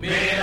Me.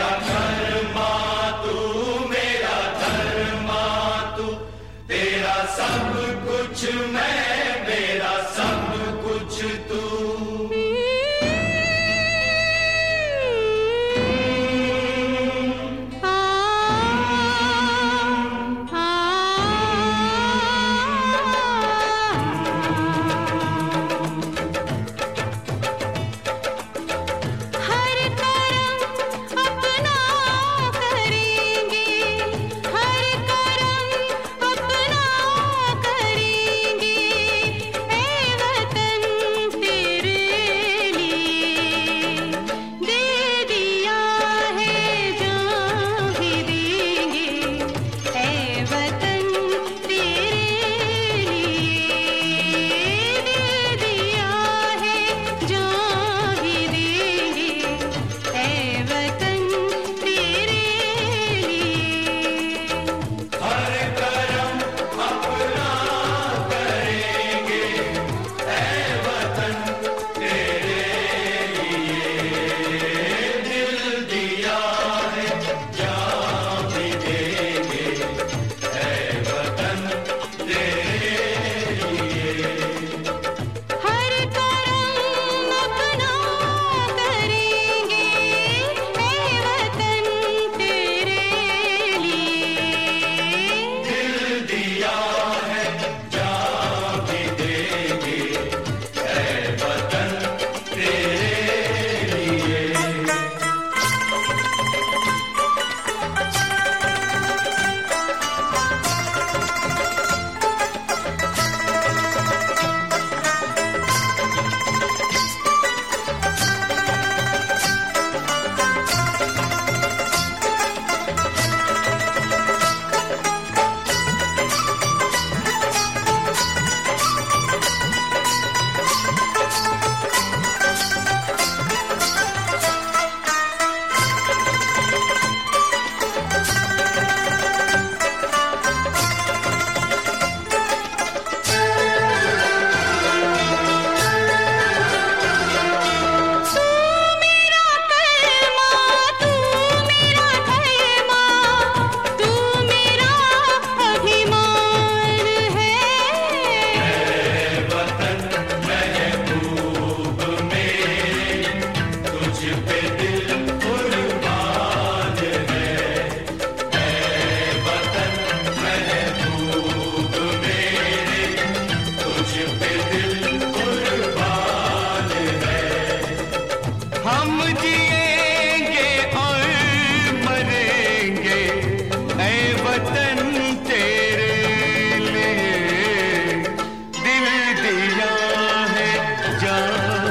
जान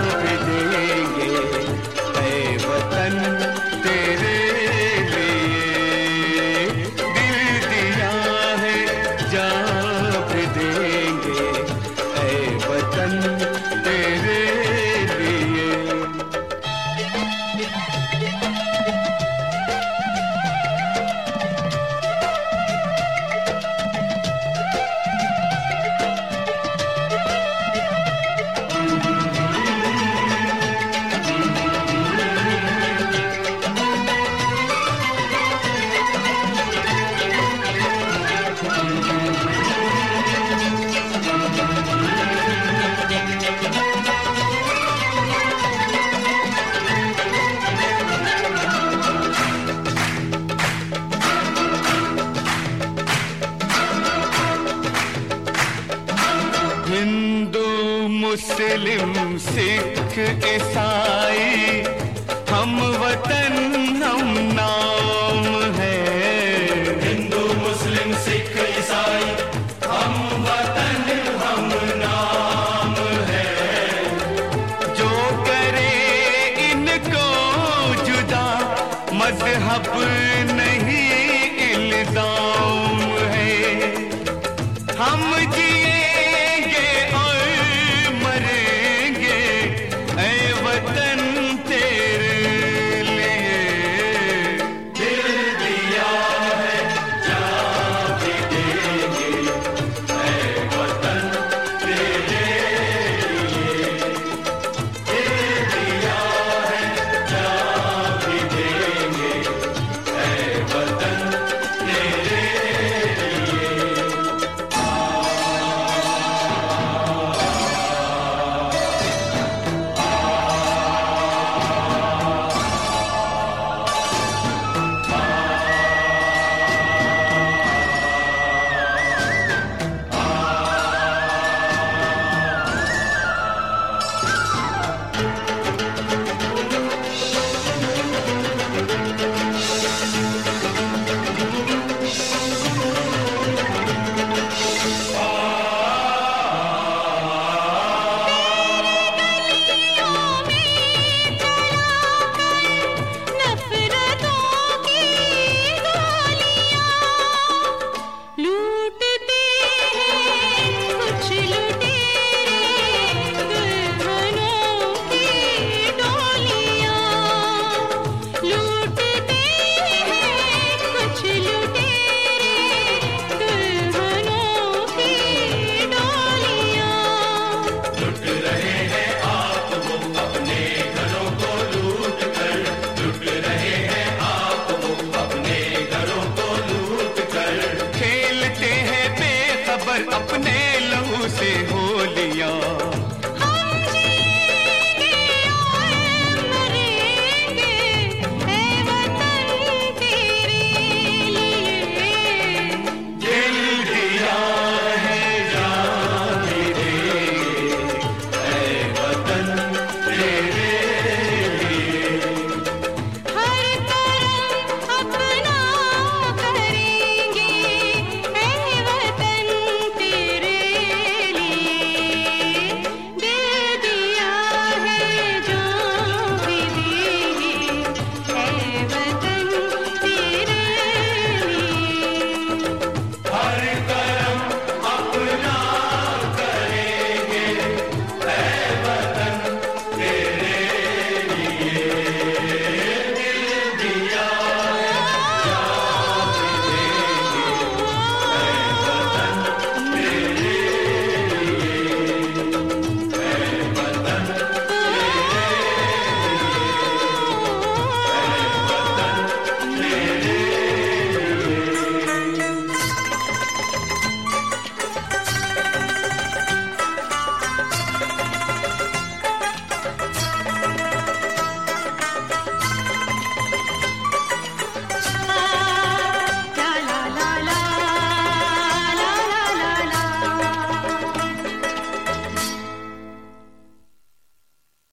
देंगे वतन में मुस्लिम सिख ईसाई। हम वतन, हम नाम है। हिंदू, मुस्लिम, सिख ईसाई, हम वतन, हम नाम है। जो करे इनको जुदा, मज़हब